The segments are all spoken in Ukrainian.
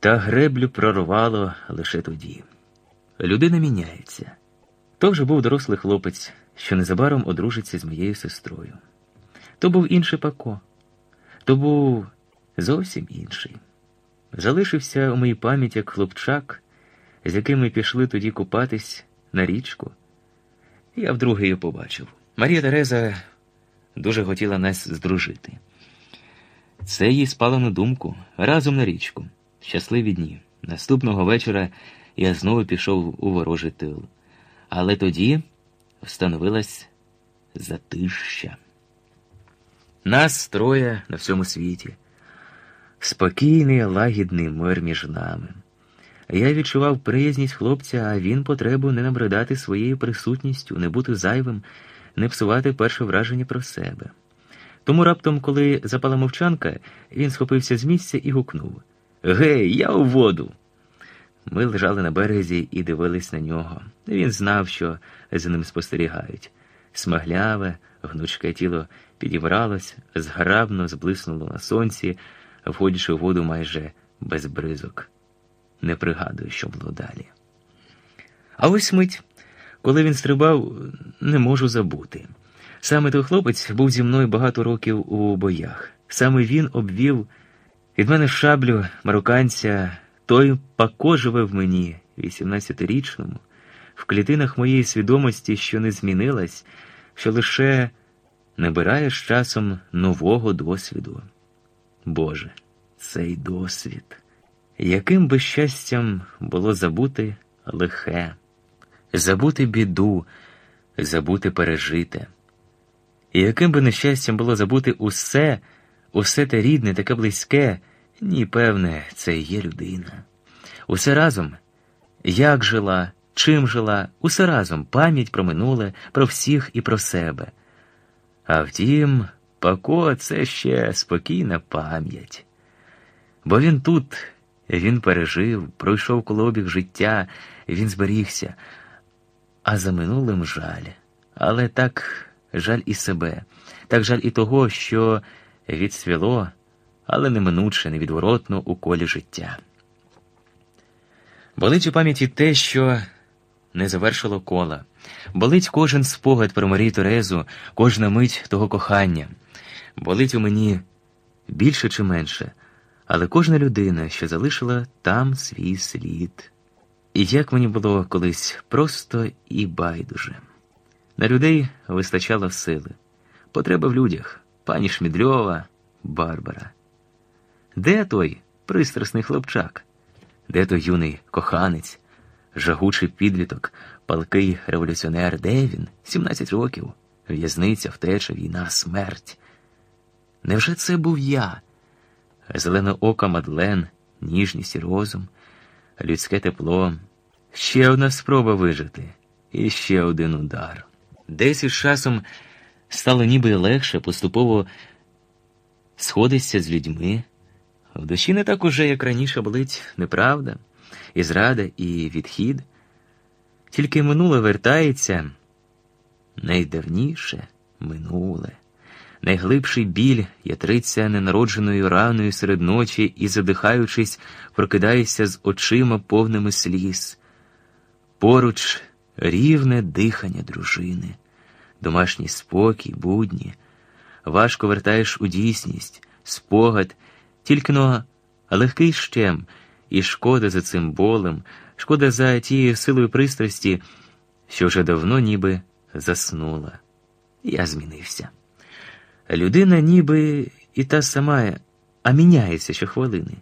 Та греблю прорвало лише тоді. Людина міняється. То вже був дорослий хлопець, що незабаром одружиться з моєю сестрою. То був інший Пако, то був зовсім інший. Залишився у моїй пам'яті як хлопчак, з яким ми пішли тоді купатись на річку. Я вдруге її побачив. Марія Тереза дуже хотіла нас здружити. Це їй спало на думку разом на річку. Щасливі дні. Наступного вечора я знову пішов у ворожий тил. Але тоді встановилась затища. Нас троє на всьому світі. Спокійний, лагідний мир між нами. Я відчував приязність хлопця, а він потребу не набридати своєю присутністю, не бути зайвим, не псувати перше враження про себе. Тому раптом, коли запала мовчанка, він схопився з місця і гукнув Гей, я у воду. Ми лежали на березі і дивились на нього. Він знав, що за ним спостерігають. Смагляве, гнучке тіло підібралось, зграбно зблиснуло на сонці, входячи у воду майже без бризок. Не пригадую, що було далі. А ось мить, коли він стрибав, не можу забути. Саме той хлопець був зі мною багато років у боях. Саме він обвів від мене шаблю марокканця, той пакоживе в мені, 18-річному, в клітинах моєї свідомості, що не змінилась, що лише набирає з часом нового досвіду. Боже, цей досвід, яким би щастям було забути лихе, забути біду, забути пережите. І яким би нещастям було забути усе, усе те рідне, таке близьке, ні, певне, це і є людина. Усе разом, як жила, чим жила, усе разом пам'ять про минуле, про всіх і про себе. А втім, Пако це ще спокійна пам'ять. Бо він тут, він пережив, пройшов колобіг життя, він зберігся, а за минулим жаль. Але так жаль і себе, так жаль і того, що відсвіло, але неминуче, невідворотно у колі життя. Болить у пам'яті те, що не завершило кола. Болить кожен спогад про Марію Терезу, кожна мить того кохання. Болить у мені більше чи менше, але кожна людина, що залишила там свій слід. І як мені було колись просто і байдуже. На людей вистачало сили, потреба в людях, пані Шмідльова, Барбара. Де той пристрасний хлопчак? Де той юний коханець, жагучий підліток, палкий революціонер, де він? 17 років, в'язниця, втеча, війна, смерть. Невже це був я? Зелена ока Мадлен, ніжність і розум, людське тепло, ще одна спроба вижити, і ще один удар. Десь із часом стало ніби легше, поступово сходиться з людьми. В душі не так уже, як раніше болить неправда, і зрада, і відхід. Тільки минуле вертається найдавніше минуле, найглибший біль ятриться ненародженою раною серед ночі і, задихаючись, прокидається з очима повними сліз. Поруч рівне дихання дружини, домашній спокій, будні, важко вертаєш у дійсність, спогад, тільки но легкий щем, і шкода за цим болем, шкода за тією силою пристрасті, що вже давно ніби заснула. Я змінився. Людина ніби і та сама, а міняється щохвилини.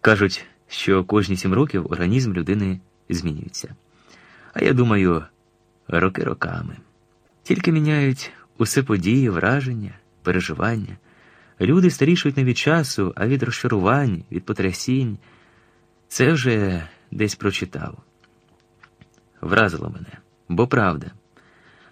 Кажуть, що кожні сім років організм людини змінюється. А я думаю, роки роками. Тільки міняють усе події, враження, переживання. Люди старішують не від часу, а від розчарувань, від потрясінь. Це вже десь прочитав. Вразило мене, бо правда.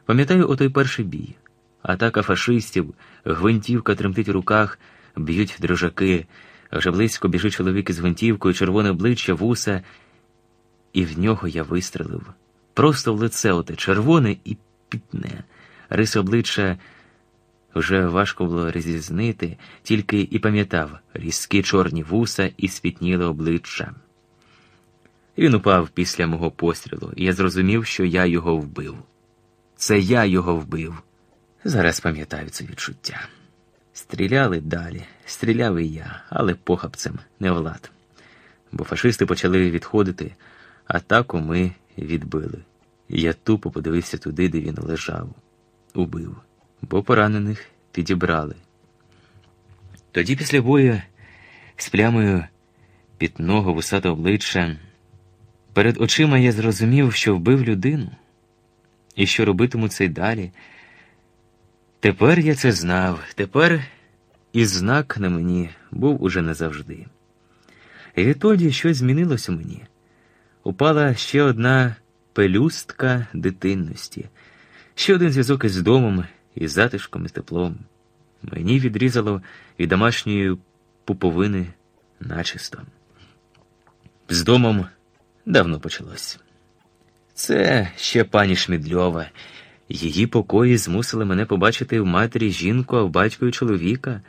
Пам'ятаю отой перший бій. Атака фашистів, гвинтівка тремтить у руках, б'ють дрожаки, вже близько біжить чоловік із гвинтівкою, червоне обличчя, вуса, і в нього я вистрелив. Просто в лице оте червоне і пітне. Рис обличчя вже важко було розрізнити, тільки і пам'ятав різкі чорні вуса і спітніле обличчя. Він упав після мого пострілу, і я зрозумів, що я його вбив. Це я його вбив. Зараз пам'ятаю це відчуття. Стріляли далі, стріляв і я, але похапцем, не влад. Бо фашисти почали відходити, атаку ми відбили. Я тупо подивився туди, де він лежав, убив, бо поранених підібрали. Тоді після бою з плямою пітного вусатого обличчя перед очима я зрозумів, що вбив людину, і що робитиму це й далі. Тепер я це знав, тепер і знак на мені був уже назавжди. І відтоді щось змінилось у мені. Упала ще одна пелюстка дитинності, ще один зв'язок із домом, із затишком, і теплом. Мені відрізало від домашньої пуповини начисто. З домом давно почалось. Це ще пані Шмідльова. Її покої змусили мене побачити в матері жінку, а в батькові чоловіка.